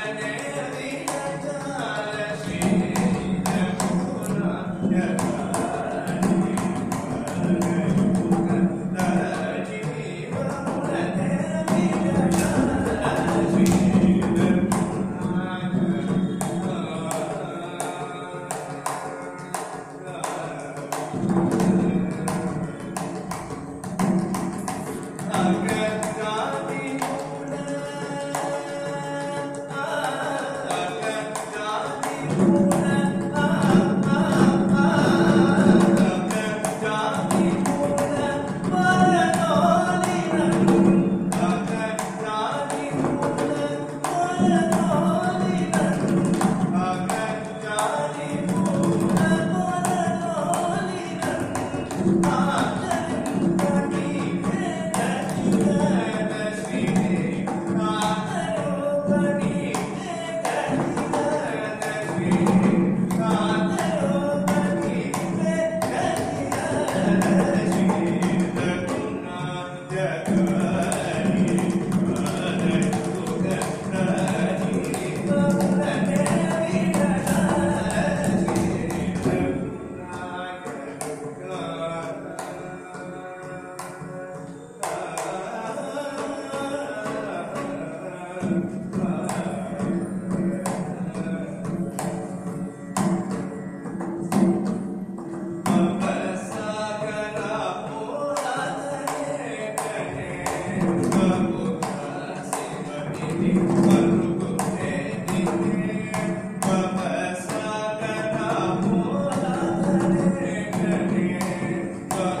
Amen. 아, 그래.